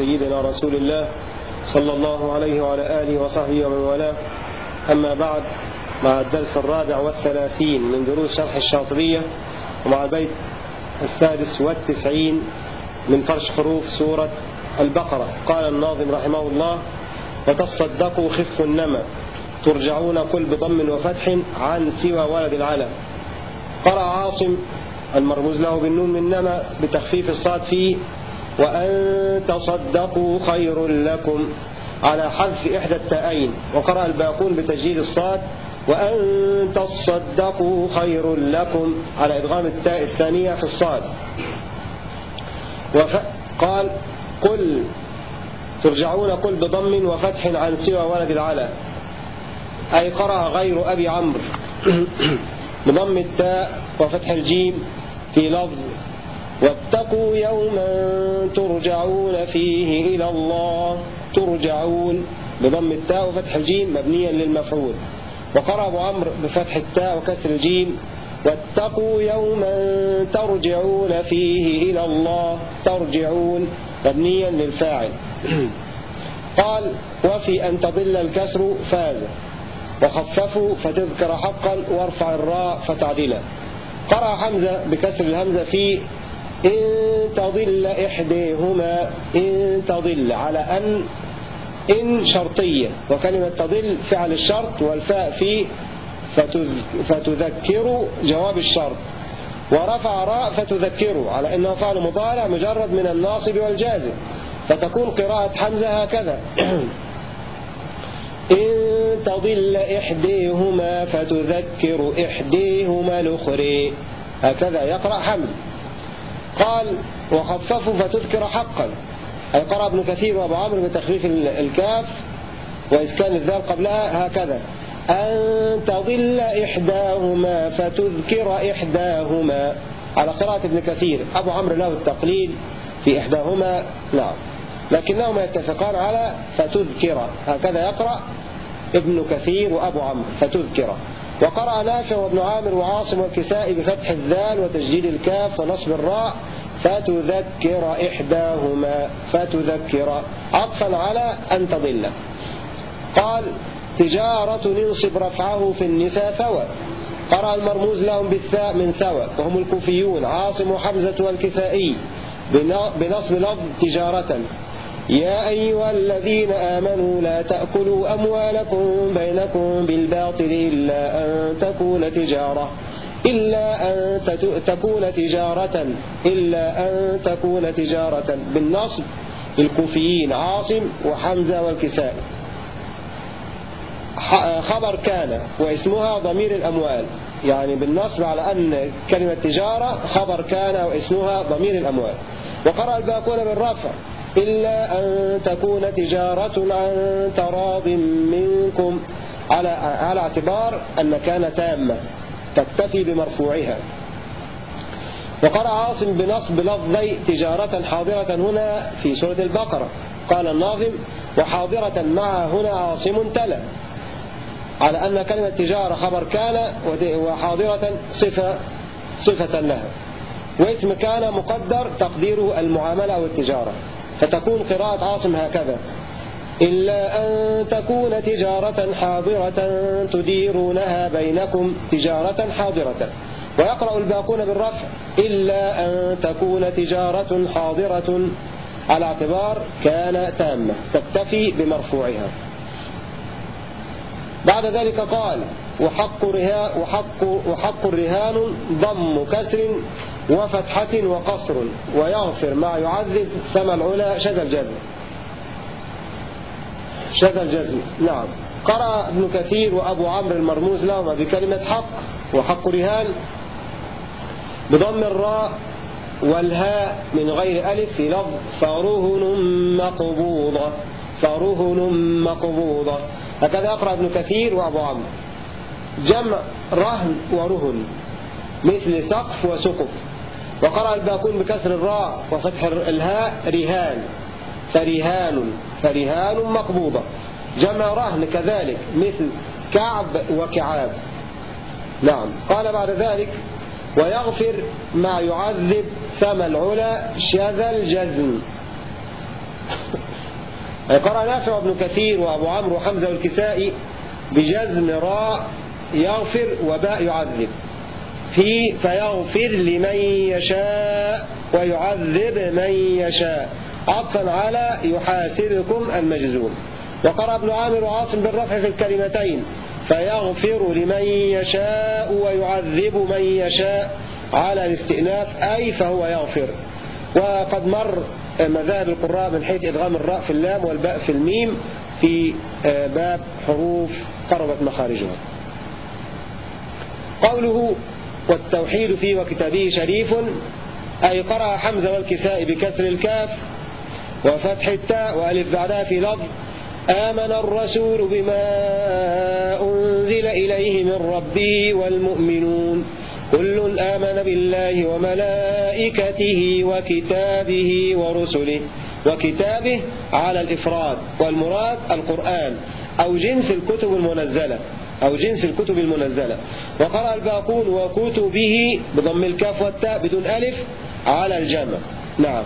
سيدنا رسول الله صلى الله عليه وعلى آله وصحبه ومن والاه. أما بعد مع الدرس الرابع والثلاثين من دروس شرح الشاطبية ومع البيت السادس والتسعين من فرش حروف سورة البقرة. قال الناظم رحمه الله وتصدقوا خف النمى ترجعون كل بضم وفتح عن سوى ولد العلم. قرأ عاصم المرموز له بالنون من نمى بتخفيف الصاد فيه وأن تصدقوا خير لكم. على حذف إحدى التائين وقرأ الباقون بتجديد الصاد. وأن تصدقوا خير لكم. على إدغام التاء الثانية في الصاد. وقال قل ترجعون كل بضم وفتح عن سوى ولد العلا. أي قرأ غير أبي عمرو. بضم التاء وفتح الجيم في لفظ واتقوا يوما ترجعون فيه إلى الله. ترجعون بضم التاء وفتح الجيم مبنيا للمفعول. وقرأ أبو عمرو بفتح التاء وكسر الجيم. واتقوا يوما ترجعون فيه إلى الله. ترجعون مبنيا للفاعل. قال وفي أن تضل الكسر فاز. وخففوا فتذكر حقا وارفع الراء فتعدلا قرأ حمزة بكسر الهمزة في إن تضل إحديهما إن تضل على أن إن شرطية. وكلمة تضل فعل الشرط والفاء في فتذكر جواب الشرط. ورفع راء فتذكره على أنه فعل مضارع مجرد من الناصب والجازم. فتكون قراءة حمزة هكذا. إن تضل إحديهما فتذكر إحديهما الأخرى. هكذا يقرأ حمزة. قال وخففوا فتذكر حقا. أي قرأ ابن كثير وأبو عمرو بتخفيف الكاف وإسكان الذال قبلها هكذا. أن تضل إحداهما فتذكر إحداهما. على قراءة ابن كثير. أبو عمرو له التقليد في إحداهما. نعم. لكنهما يتفقان على فتذكر. هكذا يقرأ ابن كثير وأبو عمرو. فتذكر. وقرأ نافع وابن عامر وعاصم والكسائي بفتح الذال وتسجيل الكاف ونصب الراء. فتذكر إحداهما. فتذكر. عطفا على أن تضل. قال تجارة ننصب رفعه في النساء ثوى قرأ المرموز لهم بالثاء من ثوى وهم الكوفيون. عاصم وحمزة والكسائي. بنصب لفظ تجارة. يا أيها الذين آمنوا لا تأكلوا أموالكم بينكم بالباطل إلا أن تكون تجارة إلا أن تكون تجارة إلا أن تكون تجارة بالنصب الكوفيين عاصم وحمزة والكسائي. خبر كان واسمها ضمير الأموال يعني بالنصب على أن كلمة تجارة خبر كان واسمها ضمير الأموال. وقرأ الباقون بالرفع. إلا أن تكون تجارة عن تراض منكم. على على اعتبار أن كان تامة تكتفي بمرفوعها. وقرأ عاصم بنصب لفظي تجارة حاضرة هنا في سورة البقرة. قال الناظم وحاضرة مع هنا عاصم تلا. على أن كلمة تجارة خبر كان وحاضرة صفة, صفة لها. واسم كان مقدر تقديره المعاملة أو التجارة فتكون قراءة عاصم هكذا. إلا أن تكون تجارة حاضرة تديرونها بينكم تجارة حاضرة. ويقرأ الباقون بالرفع إلا أن تكون تجارة حاضرة. على اعتبار كان تامة تكتفي بمرفوعها. بعد ذلك قال وحق, رها وحق, وحق الرهان ضم كسر وفتحة وقصر ويغفر ما يعذب سما العلا شد الجزم. شد الجزم. نعم. قرأ ابن كثير وأبو عمرو المرموز لهما بكلمة حق وحق رهان بضم الراء والهاء من غير ألف في لفظ فرهن مقبوضة. فرهن مقبوضة. هكذا يقرأ ابن كثير وأبو عمرو. جمع رهن ورهن مثل سقف وسقف. وقرأ الباكون بكسر الراء وفتح الهاء رهان. فرهان فرهان مقبوضة. جمع رهن كذلك مثل كعب وكعاب. نعم. قال بعد ذلك ويغفر ما يعذب سما العلا شذا الجزم. قرأ نافع وابن كثير وأبو عمرو وحمزة والكسائي بجزم راء يغفر وباء يعذب. في فيغفر لمن يشاء ويعذب من يشاء. عطفا على يحاسبكم المجزوم. وقرأ ابن عامر وعاصم بالرفع في الكلمتين. فيغفر لمن يشاء ويعذب من يشاء. على الاستئناف أي فهو يغفر. وقد مر مذاهب القراء من حيث إدغام الراء في اللام والباء في الميم في آه، باب حروف قربت مخارجها. قوله والتوحيد فيه وكتابه شريف أي قرأ حمزة والكساء بكسر الكاف وفتح التاء وألف بعدها في لفظ آمن الرسول بما أنزل إليه من ربه والمؤمنون. كل آمن بالله وملائكته وكتابه ورسله. وكتابه على الإفراد والمراد القرآن أو جنس الكتب المنزلة. أو جنس الكتب المنزلة. وقرأ الباقون وكتبه بضم الكاف والتاء بدون ألف على الجمع. نعم.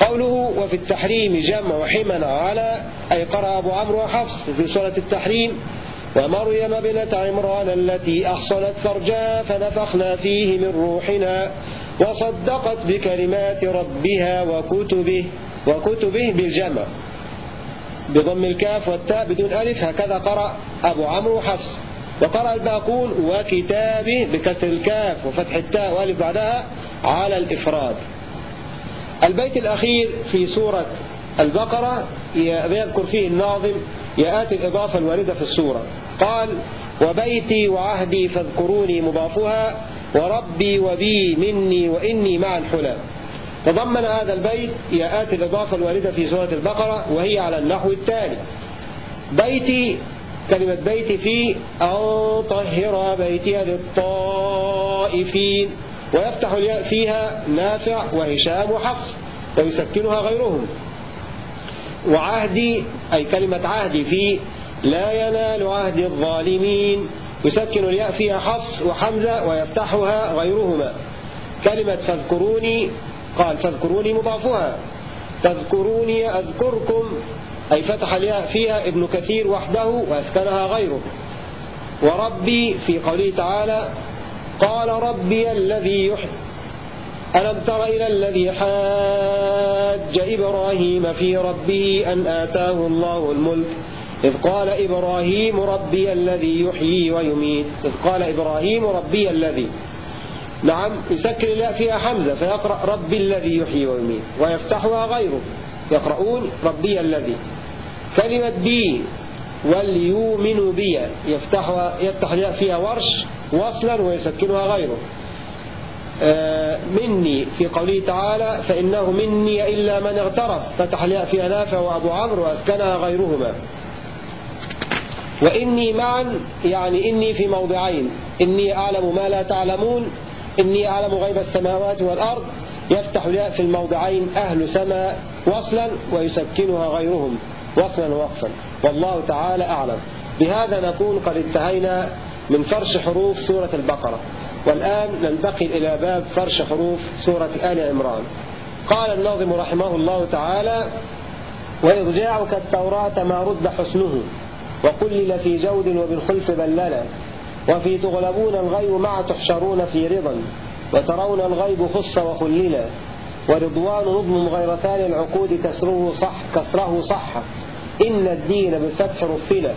قوله وفي التحريم جمع وحمن على أي قرأ أبو عمرو وحفص في سورة التحريم ومريم بنت عمران التي أحصنت فرجا فنفخنا فيه من روحنا وصدقت بكلمات ربها وكتبه وكتبه بالجمع. بضم الكاف والتاء بدون ألف هكذا قرأ أبو عمرو وحفص وقرأ الباقون وكتابه بكسر الكاف وفتح التاء وألف بعدها على الإفراد. البيت الأخير في سورة البقرة يذكر فيه الناظم يأتي الإضافة الواردة في السورة. قال وبيتي وعهدي فاذكروني مضافها وربي وبي مني وإني مع الحلى. تضمن هذا البيت يأتي الإضافة الواردة في سورة البقرة وهي على النحو التالي. بيتي كلمة بيتي في أن طهر بيتي للطائفين. ويفتح فيها نافع وهشام وحفص ويسكنها غيرهم. وعهدي أي كلمة عهدي في لا ينال عهد الظالمين. يسكن الياء فيها حفص وحمزة ويفتحها غيرهما. كلمة فاذكروني قال فاذكروني مضافها تذكروني أذكركم. أي فتح فيها ابن كثير وحده وأسكنها غيره. وربي في قوله تعالى قال ربي الذي يحيي ألم تر إلى الذي حاج إبراهيم في ربه أن آتاه الله الملك؟ إذ قال إبراهيم ربي الذي يحيي ويميت. إذ قال إبراهيم ربي الذي نعم يسكر الله فيها حمزة فيقرأ ربي الذي يحيي ويميت ويفتحها غيره. يقرؤون ربي الذي. كلمة بي وليؤمنوا بي يفتح يفتح فيها ورش وصلا ويسكنها غيره. آه، مني في قوله تعالى فإنه مني إلا من اغترف. فتح الياء فيها نافع وأبو عمرو وأسكنها غيرهما. وإني معا يعني إني في موضعين. إني أعلم ما لا تعلمون إني أعلم غيب السماوات والأرض يفتح الياء في الموضعين أهل سماء وصلا ويسكنها غيرهم وصلا ووقفا. والله تعالى أعلم. بهذا نكون قد انتهينا من فرش حروف سورة البقرة. والآن ننتقل إلى باب فرش حروف سورة آل عمران. قال الناظم رحمه الله تعالى وإرجاعك التوراة ما رد حسنه وقلل في جود وبالخلف بللا وفي تغلبون الغيب مع تحشرون في رضا وترون الغيب خص وخللا ورضوان نظم غير ثاني العقود كسره صح كسره صح. إن الدين بالفتح رفلا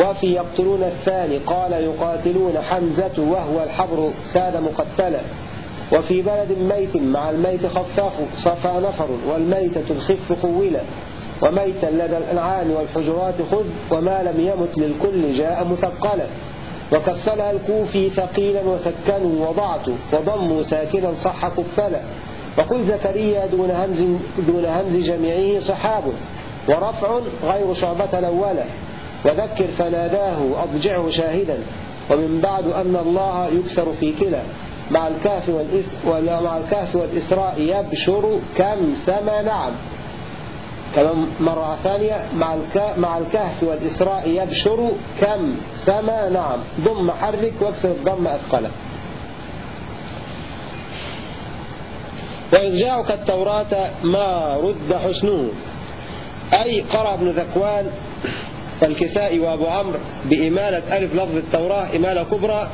وفي يقتلون الثاني قال يقاتلون حمزة وهو الحبر ساد مقتلا وفي بلد ميت مع الميت خفاف صفى نفر والميتة الخف خولا. وميتا لدى الأنعام والحجرات خذ وما لم يمت للكل جاء مثقلا. وكفلها الكوفي ثقيلا وسكنوا وضعت وضموا ساكنا صح كفلا وقل زكريا دون همز, دون همز جميعه صحاب ورفع غير شعبة الأولى. وذكر فناداه أضجعه شاهدا. ومن بعد أن الله يكسر في كلا. مع الكهف والإسراء يبشر كم سما نعم كما مرة ثانية مع مع الكهف والإسراء يبشر كم؟ سما نعم. ضم حرك واكسر الضم أثقله وإرجاعك التوراة ما رد حسنه أي قرأ ابن ذكوان والكسائي وأبو عمرو بإمالة ألف لفظ التوراة إمالة كبرى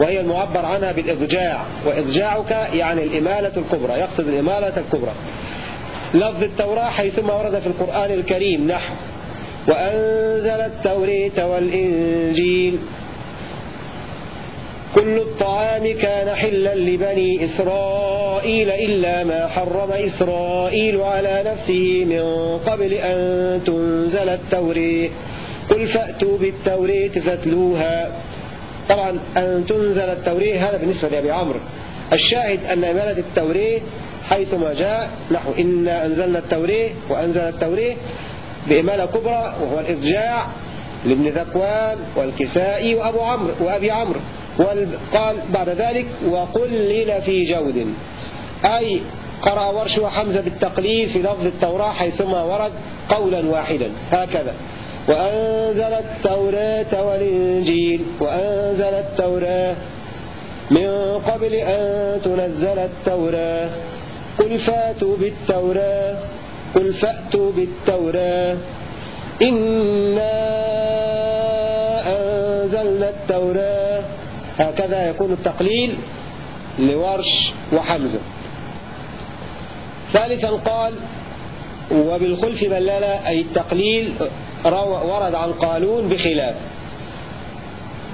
وهي المعبر عنها بالإضجاع. وإضجاعك يعني الإمالة الكبرى يقصد الإمالة الكبرى. لفظ التوراة حيثما ورد في القرآن الكريم نحو وأنزل التوريت والإنجيل. كل الطعام كان حلا لبني إسرائيل إلا ما حرم إسرائيل على نفسه من قبل أن تنزل التوريت قل فأتوا بالتوريت فاتلوها. طبعا أن تنزل التوريت هذا بالنسبة لأبي عمرو. الشاهد أن إمالة التوريت حيثما جاء نحو إنا أنزلنا التوريت وأنزل التوريت بإمالة كبرى وهو الإرجاع لابن ذكوان والكسائي وأبو عمرو وأبي عمرو وقال بعد ذلك وقلل في جود. أي قرأ ورش وحمزة بالتقليل في لفظ التوراة حيثما ورد قولا واحدا. هكذا. وأنزل التوراة والإنجيل وأنزل التوراة. من قبل أن تنزل التوراة. قل فاتوا بالتوراة قل فأتوا بالتوراة إنا أنزلنا التوراة هكذا يكون التقليل لورش وحمزة. ثالثا قال وبالخلف بلالة أي التقليل ورد عن قالون بخلاف.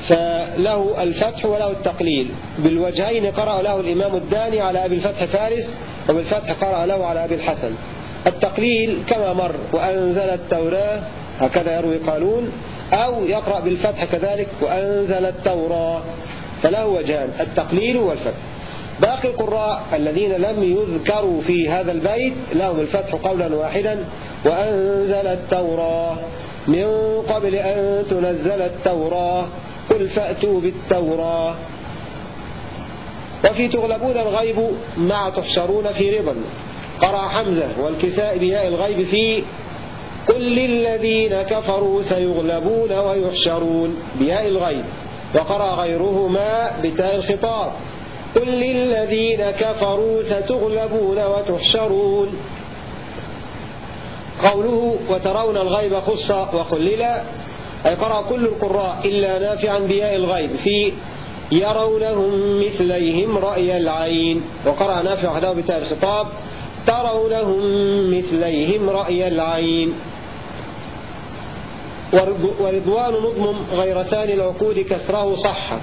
فله الفتح وله التقليل. بالوجهين قرأ له الإمام الداني على أبي الفتح فارس وبالفتح قرأ له على أبي الحسن. التقليل كما مر وأنزل التوراة هكذا يروي قالون أو يقرأ بالفتح كذلك وأنزل التوراة. فله وجهان التقليل والفتح. باقي القراء الذين لم يذكروا في هذا البيت لهم الفتح قولا واحدا وأنزل التوراة. من قبل أن تنزل التوراة قل فأتوا بالتوراة. وفي تغلبون الغيب مع تحشرون في رضا. قرأ حمزة والكساء بياء الغيب في قل للذين كفروا سيغلبون ويحشرون. بياء الغيب. وقرأ غيرهما بتاء الخطاب. قل للذين كفروا ستغلبون وتحشرون. قوله وترون الغيب خص وخلل أي قرأ كل القراء إلا نافعا بياء الغيب. في يرونهم مثليهم رأي العين. وقرأ نافع وحده بتاء الخطاب ترونهم مثليهم رأي العين. ورضوان نظم غير ثاني العقود كسره صح.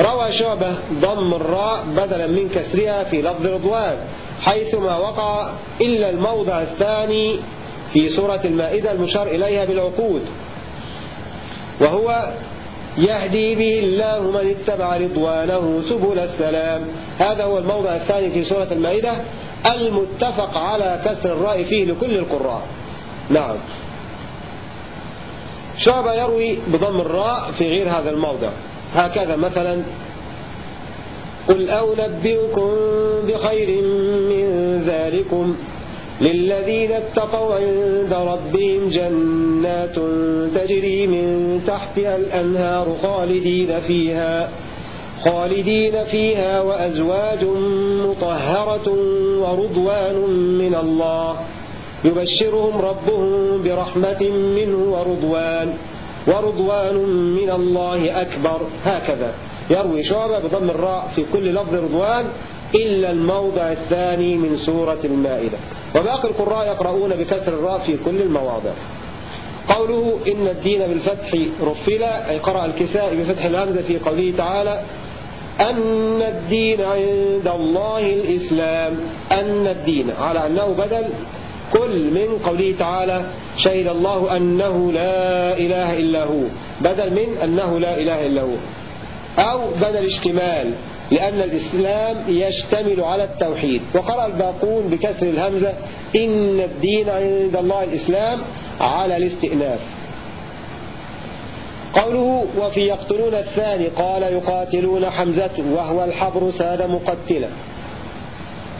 روى شعبة ضم الراء بدلا من كسرها في لفظ رضوان حيثما وقع إلا الموضع الثاني في سورة المائدة المشار إليها بالعقود. وهو يهدي به الله من اتبع رضوانه سبل السلام. هذا هو الموضع الثاني في سورة المائدة. المتفق على كسر الراء فيه لكل القراء. نعم. شعبة يروي بضم الراء في غير هذا الموضع. هكذا مثلا قل أو نبئكم بخير من ذلكم. للذين اتقوا عند ربهم جنات تجري من تحتها الأنهار خالدين فيها خالدين فيها وأزواج مطهرة ورضوان من الله. يبشرهم ربهم برحمة منه ورضوان ورضوان من الله أكبر. هكذا. يروي شعبة بضم الراء في كل لفظ رضوان إلا الموضع الثاني من سورة المائدة. وباقي القراء يقرؤون بكسر الراء في كل المواضع. قوله إن الدين بالفتح رفل أي قرأ الكساء بفتح الهمزة في قوله تعالى أن الدين عند الله الإسلام. أن الدين على أنه بدل كل من قوله تعالى شهد الله أنه لا إله إلا هو. بدل من أنه لا إله إلا هو. أو بدل اشتمال لأن الإسلام يشتمل على التوحيد. وقرأ الباقون بكسر الهمزة إن الدين عند الله الإسلام على الاستئناف. قوله وفي يقتلون الثاني قال يقاتلون حمزة وهو الحبر ساد مقتلا.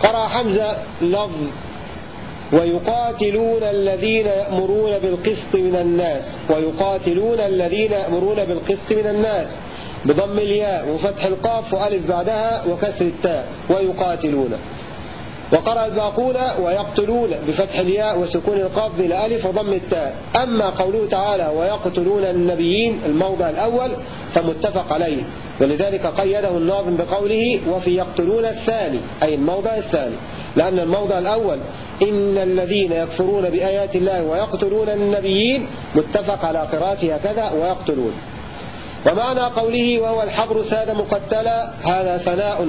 قرأ حمزة لفظ ويقاتلون الذين يأمرون بالقسط من الناس ويقاتلون الذين يأمرون بالقسط من الناس. بضم الياء وفتح القاف وألف بعدها وكسر التاء ويقاتلون. وقرأ الباقون ويقتلون بفتح الياء وسكون القبض لألف وضم التاء. أما قوله تعالى ويقتلون النبيين الموضع الأول فمتفق عليه. ولذلك قيده الناظم بقوله وفي يقتلون الثاني أي الموضع الثاني. لأن الموضع الأول إن الذين يكفرون بآيات الله ويقتلون النبيين متفق على قراءته هكذا ويقتلون. ومعنى قوله وهو الحبر ساد مقتلا هذا ثناء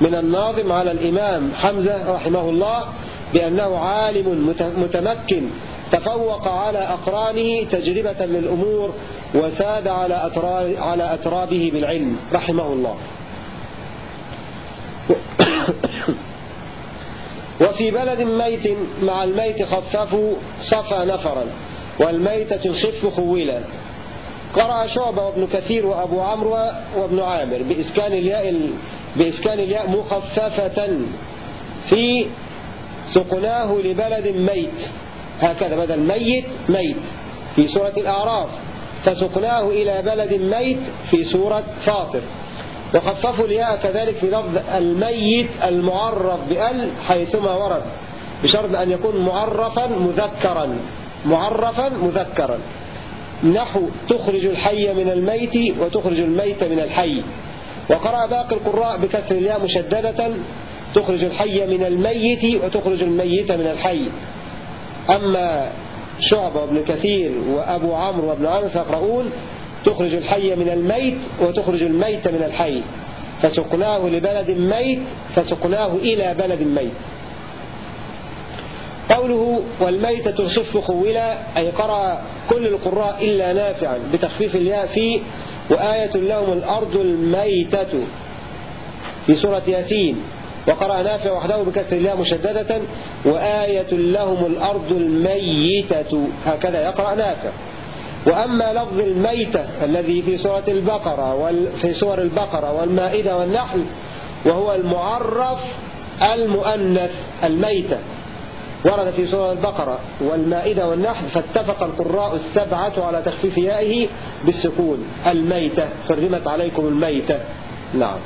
من الناظم على الإمام حمزة رحمه الله بأنه عالم متمكن تفوق على أقرانه تجربة للأمور وساد على على أترابه بالعلم رحمه الله. وفي بلد ميت مع الميت خففوا صفى نفرا والميتة خف خولا قرأ شعبة وابن كثير وأبو عمرو وابن عامر بإسكان الياء بإسكان الياء مخففة في سقناه لبلد ميت. هكذا بدل ميت ميت. في سورة الأعراف. فسقناه إلى بلد ميت في سورة فاطر. وخففوا الياء كذلك في لفظ الميت المعرف بأل حيثما ورد. بشرط أن يكون معرفا مذكرا. معرفا مذكرا. نحو تخرج الحي من الميت وتخرج الميت من الحي. وقرأ باقي القراء بكسر الياء مشددة تخرج الحي من الميت وتخرج الميت من الحي. أما شعبة وابن كثير وأبو عمرو وابن عامر فيقرؤون تخرج الحي من الميت وتخرج الميت من الحي. فسقناه لبلد ميت فسقناه إلى بلد ميت. قوله والميتة تصف خولا أي قرأ كل القراء إلا نافعا بتخفيف الياء في وآية لهم الأرض الميتة في سورة ياسين. وقرأ نافع وحده بكسر الياء مشددة وآية لهم الأرض الميتة. هكذا يقرأ نافع. وأما لفظ الميتة الذي في سورة البقرة في سور البقرة والمائدة والنحل وهو المعرف المؤنث الميتة. ورد في سورة البقرة والمائدة والنحل فاتفق القراء السبعة على تخفيف يائه بالسكون. الميتة حرمت عليكم الميتة. نعم.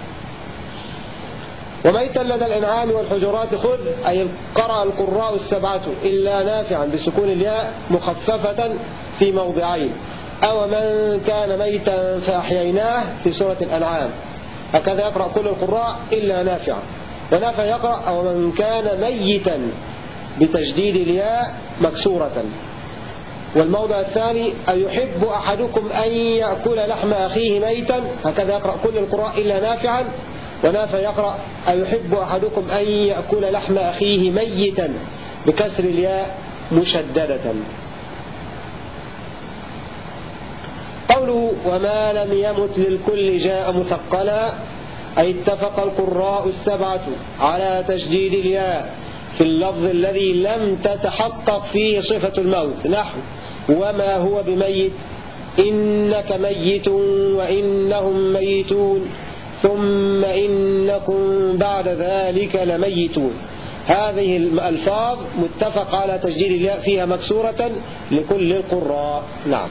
وميتا لدى الإنعام والحجرات خذ أي قرأ القراء السبعة إلا نافعا بسكون الياء مخففة في موضعين. أو من كان ميتا فأحييناه في سورة الأنعام. هكذا يقرأ كل القراء إلا نافعا. ونافع يقرأ أو من كان ميتا بتجديد الياء مكسورة. والموضع الثاني أيحب أحدكم أن يأكل لحم أخيه ميتا؟ هكذا يقرأ كل القراء إلا نافعا. ونافع يقرأ أيحب أحدكم أن يأكل لحم أخيه ميتا؟ بكسر الياء مشددة. قوله وما لم يمت للكل جاء مثقلا أي اتفق القراء السبعة على تشديد الياء. في اللفظ الذي لم تتحقق فيه صفة الموت. نحو وما هو بميت؟ إنك ميت وإنهم ميتون ثم إنكم بعد ذلك لميتون. هذه الألفاظ متفق على تسجيل الياء فيها مكسورة لكل القراء. نعم.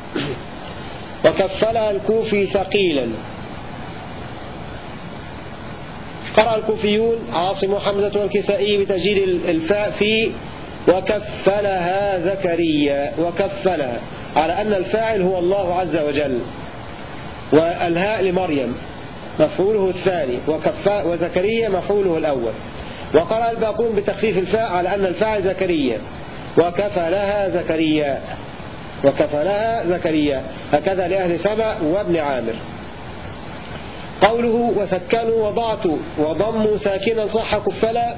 وكفلها الكوفي ثقيلا. قرأ الكوفيون عاصم حمزة والكسائي بتسجيل الفاء في وكفلها زكريا وكفلها. على أن الفاعل هو الله عز وجل. والهاء لمريم مفعوله الثاني. وكفاء وزكريا مفعوله الأول. وقرأ الباقون بتخفيف الفاء على أن الفاعل زكريا. وكفلها زكريا. وكفلها زكريا. هكذا لأهل سبأ وابن عامر. قوله وسكنوا وضعت وضموا ساكنا صح كفلا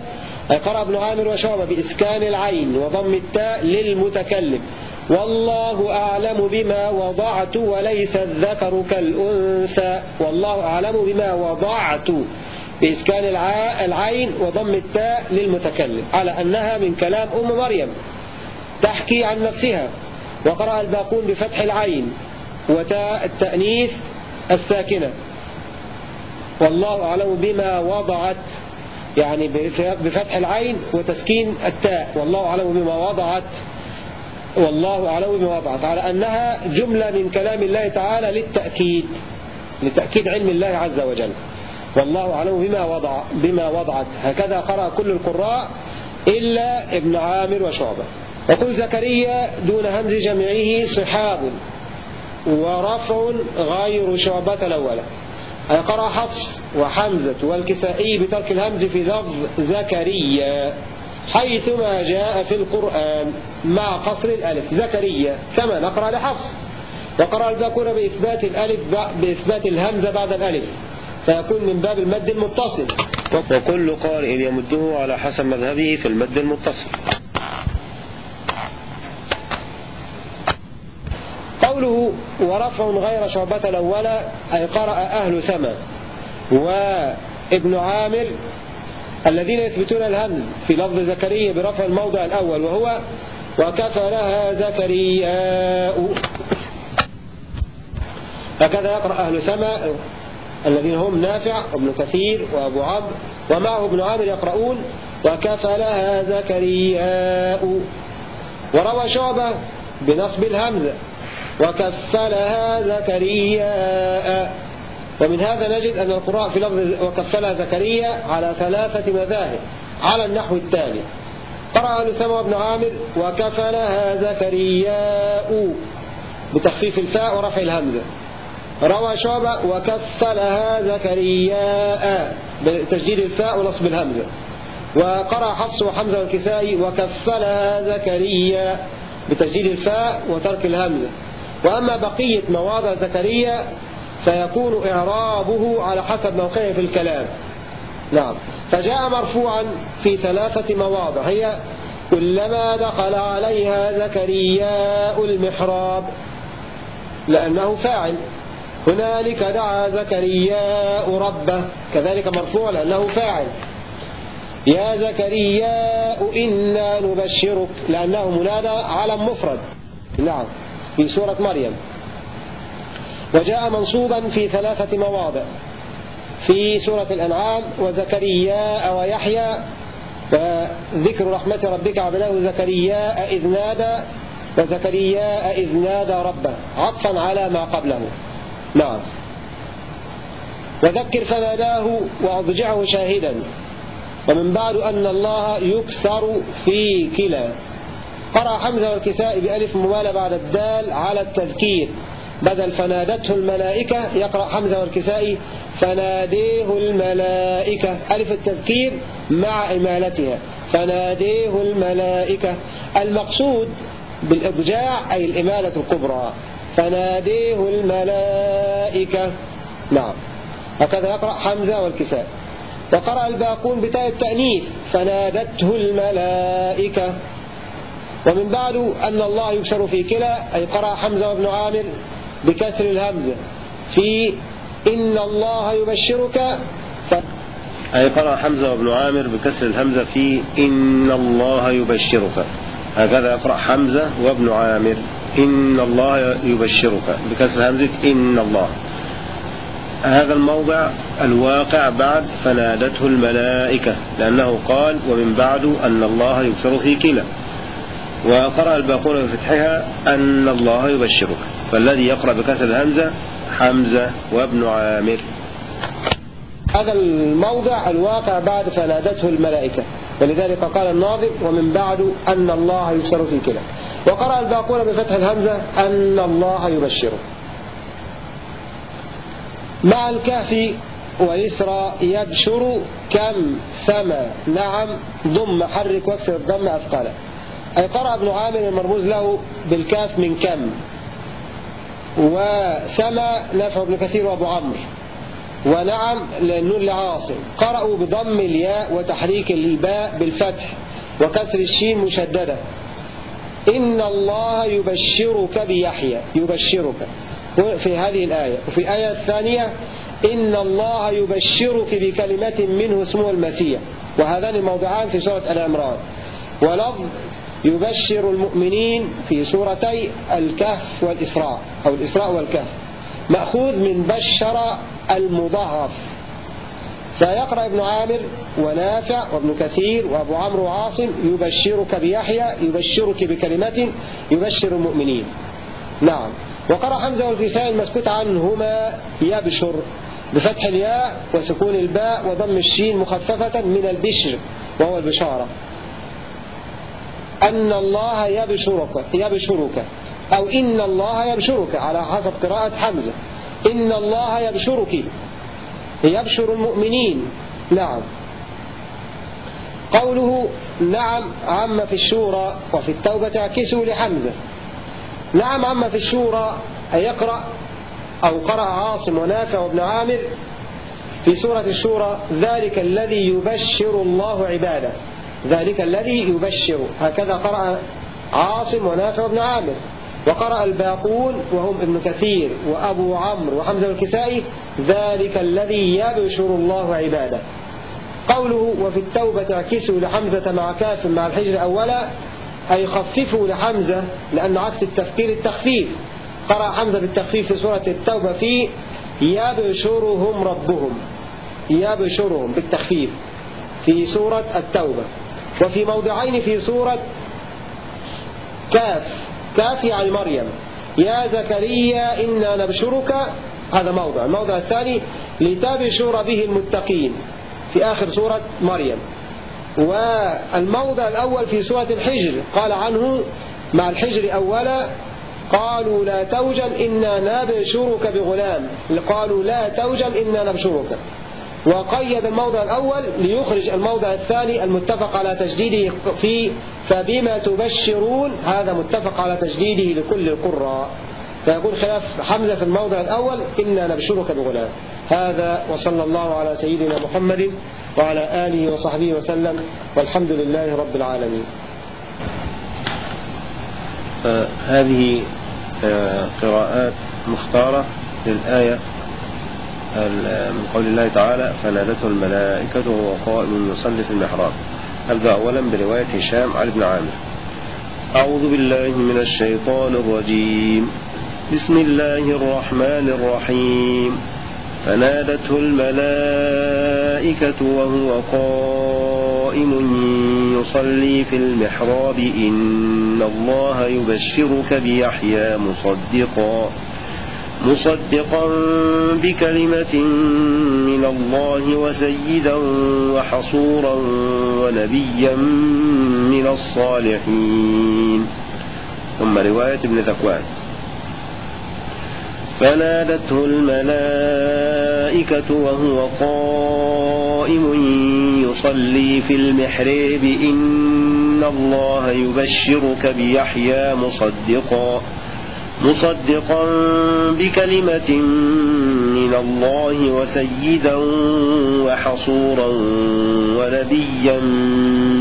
أي قرأ ابن عامر وشعبة بإسكان العين وضم التاء للمتكلم. والله أعلم بما وضعت وليس الذكر كالأنثى. والله أعلم بما وضعت بإسكان العين وضم التاء للمتكلم. على أنها من كلام أم مريم. تحكي عن نفسها. وقرأ الباقون بفتح العين. وتاء التأنيث الساكنة. والله أعلم بما وضعت يعني بفتح العين وتسكين التاء. والله أعلم بما وضعت والله أعلم بما وضعت. على أنها جملة من كلام الله تعالى للتأكيد لتأكيد علم الله عز وجل. والله أعلم بما وضع بما وضعت. هكذا قرأ كل القراء إلا ابن عامر وشعبة. وقل زكريا دون همز جمعه صحاب ورفع غير شعبة الأولى. أي قرأ حفص وحمزة والكسائي بترك الهمز في لفظ زكريا حيثما جاء في القرآن مع قصر الألف. زكريا كما نقرأ لحفص. وقرأ الباكون بإثبات الألف بإثبات الهمزة بعد الألف. فيكون من باب المد المتصل. وكل قارئ يمده على حسب مذهبه في المد المتصل. قوله ورفع غير شعبة الأولى أي قرأ أهل سما وابن عامر الذين يثبتون الهمز في لفظ زكريا برفع الموضع الأول وهو وكفلها زكرياء هكذا يقرأ أهل سما الذين هم نافع وابن كثير وأبو عمرو ومعه ابن عامر يقرؤون وكفلها زكرياء وروى شعبة بنصب الهمزة وكفلها زكرياء ومن هذا نجد أن القراء في لفظ وكفلها زكريا على ثلاثة مذاهب. على النحو التالي قرأ لسمع بن عامر وكفلها زكرياء بتخفيف الفاء ورفع الهمزة. روى شعبة وكفلها زكرياء بتشديد الفاء ونصب الهمزة. وقرأ حفص وحمزة والكسائي وكفلها زكريا. بتشديد الفاء وترك الهمزة. وأما بقية مواضع زكريا فيكون إعرابه على حسب موقعه في الكلام. نعم. فجاء مرفوعا في ثلاثة مواضع هي كلما دخل عليها زكرياء المحراب لأنه فاعل. هنالك دعا زكرياء ربه كذلك مرفوع لأنه فاعل. يا زكرياء إنا نبشرك لأنه منادى علم مفرد. نعم. في سورة مريم. وجاء منصوبا في ثلاثة مواضع. في سورة الأنعام وزكرياء ويحيى وذكر رحمة ربك عبده زكرياء إذ نادى وزكرياء إذ نادى ربه. عطفا على ما قبله. نعم. وذكر فناداه وأضجعه شاهدا. ومن بعد أن الله يكسر في كلا. قرأ حمزة والكساء بألف ممالة بعد الدال على التذكير. بدل فنادته الملائكة يقرأ حمزة والكساء فناديه الملائكة. ألف التذكير مع إمالتها. فناديه الملائكة. المقصود بالإضجاع أي الإمالة الكبرى. فناديه الملائكة. نعم. هكذا يقرأ حمزة والكساء وقرأ الباقون بتاء التأنيث. فنادته الملائكة. ومن بعد أن الله يكسر في كلا أي قرأ حمزة وابن عامر بكسر الهمزة في إن الله يبشرك ف... أي قرأ حمزة وابن عامر بكسر الهمزة في إن الله يبشرك. هكذا يقرأ حمزة وابن عامر. إن الله يبشرك بكسر همزة إن الله. هذا الموضع الواقع بعد فنادته الملائكة لأنه قال ومن بعد أن الله يكسر في كلا. وقرأ الباقون بفتحها أن الله يبشرك. فالذي يقرأ بكسر الهمزة حمزة وابن عامر. هذا الموضع الواقع بعد فنادته الملائكة. ولذلك قال الناظم ومن بعد أن الله يبشر في كلا. وقرأ الباقون بفتح الهمزة أن الله يبشره. مع الكهف والإسراء يبشر كم سما نعم ضم حرك واكسر الضم أثقالا. أي قرأ ابن عامر المرموز له بالكاف من كم؟ وسما نافع ابن كثير وابو عمرو. ونعم للنون لعاصم. قرأوا بضم الياء وتحريك الباء بالفتح وكسر الشين مشددة. إن الله يبشرك بيحيى. يبشرك. في هذه الآية. وفي الآية الثانية إن الله يبشرك بكلمة منه اسمه المسيح. وهذان الموضعان في سورة العمران ولفظ يبشر المؤمنين في سورتي الكهف والإسراء أو الإسراء والكهف. مأخوذ من بشر المضاعف. فيقرأ ابن عامر ونافع وابن كثير وأبو عمرو وعاصم يبشرك بيحيى يبشرك بكلمة يبشر المؤمنين. نعم. وقرأ حمزة والكساء المسكوت عنهما يبشر بفتح الياء وسكون الباء وضم الشين مخففة من البشر وهو البشارة. أن الله يبشرك يبشرك. أو إن الله يبشرك على حسب قراءة حمزة. إن الله يبشرك. يبشر المؤمنين. نعم. قوله نعم عم في الشورى وفي التوبة تعكسه لحمزة. نعم عم في الشورى يقرأ أو قرأ عاصم ونافع وابن عامر في سورة الشورى ذلك الذي يبشر الله عباده. ذلك الذي يبشر. هكذا قرأ عاصم ونافع وابن عامر وقرأ الباقون وهم ابن كثير وأبو عمرو وحمزة الكسائي ذلك الذي يبشر الله عباده. قوله وفي التوبة تعكسوا لحمزة مع كاف مع الحجر أولا أي خففوا لحمزة لأن عكس التفكير التخفيف. قرأ حمزة بالتخفيف في سورة التوبة في يبشرهم ربهم. يبشرهم بالتخفيف في سورة التوبة. وفي موضعين في سورة كاف. كاف يعني مريم. يا زكريا إنا نبشرك. هذا موضع. الموضع الثاني لتبشر به المتقين. في آخر سورة مريم. والموضع الأول في سورة الحجر. قال عنه مع الحجر أولا قالوا لا توجل إنا نبشرك بغلام. قالوا لا توجل إنا نبشرك. وقيد الموضع الأول ليخرج الموضع الثاني المتفق على تجديده في فبما تبشرون هذا متفق على تجديده لكل القراء. فيكون خلاف حمزة في الموضع الأول إنا نبشرك بغلام. هذا وصلى الله على سيدنا محمد وعلى آله وصحبه وسلم والحمد لله رب العالمين. هذه آه، قراءات مختارة للآية من قول الله تعالى فنادته الملائكة وهو قائم يصلي في المحراب. أبدأ أولا برواية هشام علي بن عامر. أعوذ بالله من الشيطان الرجيم. بسم الله الرحمن الرحيم. فنادته الملائكة وهو قائم يصلي في المحراب. إن الله يبشرك بيحيى مصدقا. مصدقا بكلمة من الله وسيدا وحصورا ونبيا من الصالحين. ثم رواية ابن ذكوان. فنادته الملائكة وهو قائم يصلي في المحراب. إن الله يبشرك بيحيى مصدقا. مصدقا بكلمة من الله وسيدا وحصورا ونبيا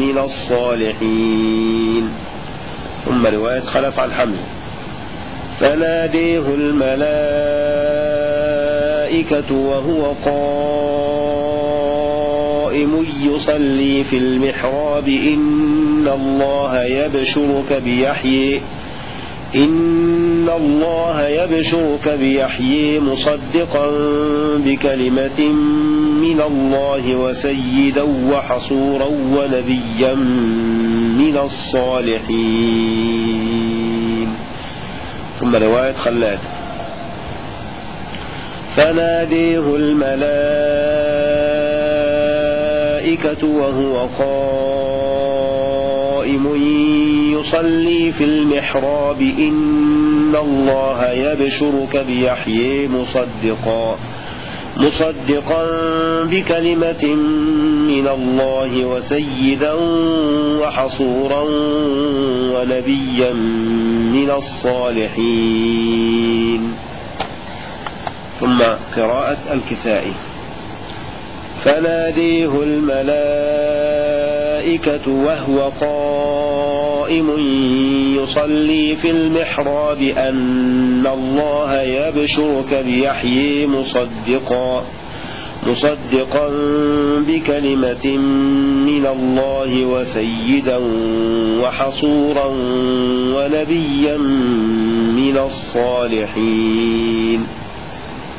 من الصالحين. ثم رواية خلف عن حمزة. فناديه الملائكة وهو قائم يصلي في المحراب. إن الله يبشرك بيحيي إن الله يبشرك بيحيي مصدقا بكلمة من الله وسيدا وحصورا ونبيا من الصالحين. ثم رواية خلاد فناديه الملائكة وهو قائم يصلي في المحراب إن الله يبشرك بيحيي مصدقا مصدقا بكلمة من الله وسيدا وحصورا ونبيا من الصالحين ثم قراءة الكسائي فناديه الملائكة وهو قائم يصلي في المحراب أن الله يبشرك بيحيي مصدقا مصدقا بكلمة من الله وسيدا وحصورا ونبيا من الصالحين.